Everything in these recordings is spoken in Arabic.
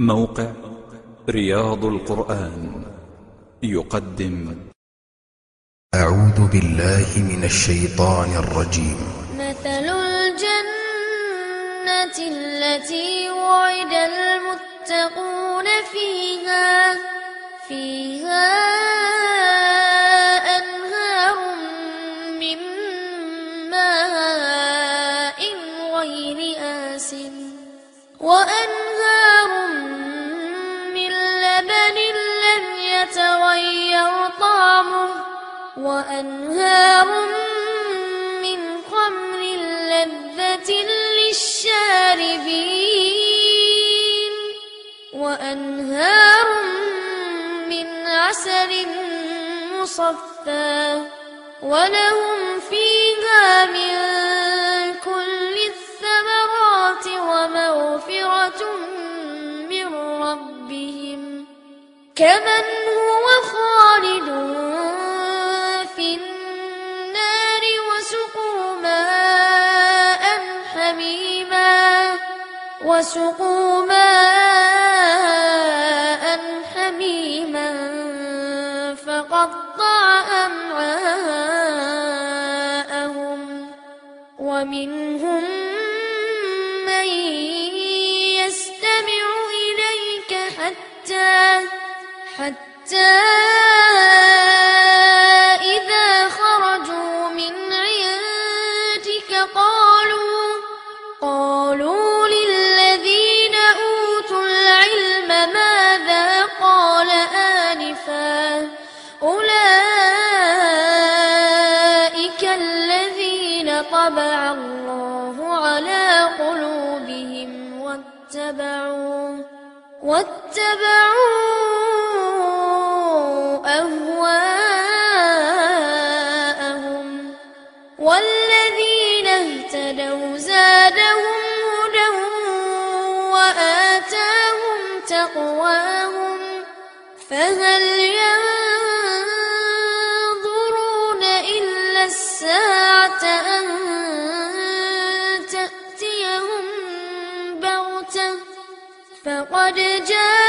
موقع رياض القرآن يقدم. أعوذ بالله من الشيطان الرجيم. مثل الجنة التي وعد المتقون فيها فيها وأنهار من خمر لذة للشاربين وأنهار من عسل مصفى ولهم فيها وسقوا ماء حميما فقطع أمعاءهم ومنهم من يستمع إليك حتى حتى واتبعوا واتبعوا أهواءهم. والذين اهتدوا زادهم هدى وآتاهم تقواهم. فهل ينظرون إلا الساعة فقد جاء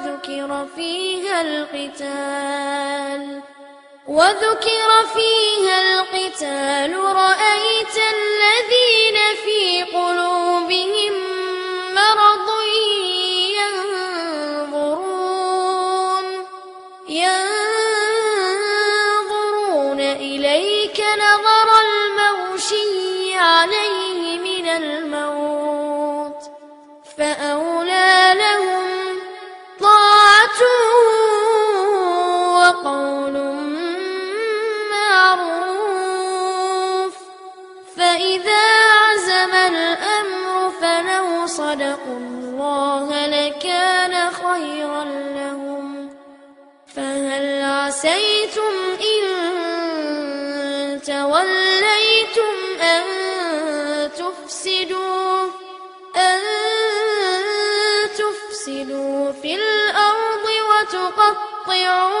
وذكر فيها القتال وذكر فيها القتال رأيت الذين في قلوبهم مرض ينظرون ينظرون إليك نظر المغشي عليه من الموت فأولى الله لكان خيرا لهم. فهل عسيتم إن توليتم أن تفسدوا؟ أن تفسدوا في الأرض وتقطعوا